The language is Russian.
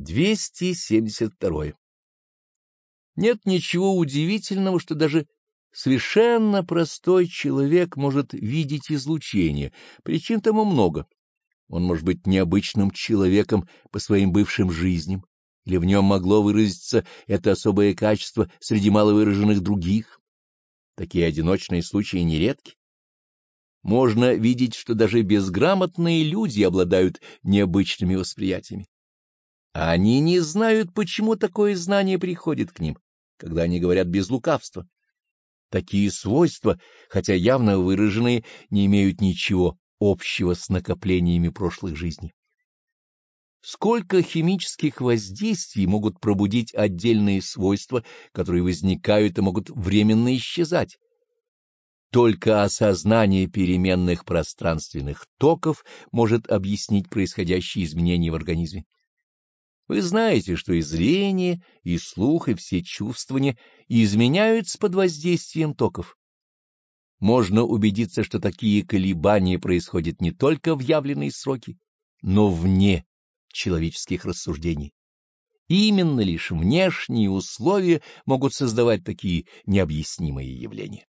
272. Нет ничего удивительного, что даже совершенно простой человек может видеть излучение, причин тому много. Он может быть необычным человеком по своим бывшим жизням, или в нем могло выразиться это особое качество среди маловыраженных других. Такие одиночные случаи нередки. Можно видеть, что даже безграмотные люди обладают необычными восприятиями. Они не знают, почему такое знание приходит к ним, когда они говорят без лукавства. Такие свойства, хотя явно выраженные, не имеют ничего общего с накоплениями прошлых жизней. Сколько химических воздействий могут пробудить отдельные свойства, которые возникают и могут временно исчезать? Только осознание переменных пространственных токов может объяснить происходящие изменения в организме. Вы знаете, что и зрение, и слух, и все чувствования изменяются под воздействием токов. Можно убедиться, что такие колебания происходят не только в явленные сроки, но вне человеческих рассуждений. Именно лишь внешние условия могут создавать такие необъяснимые явления.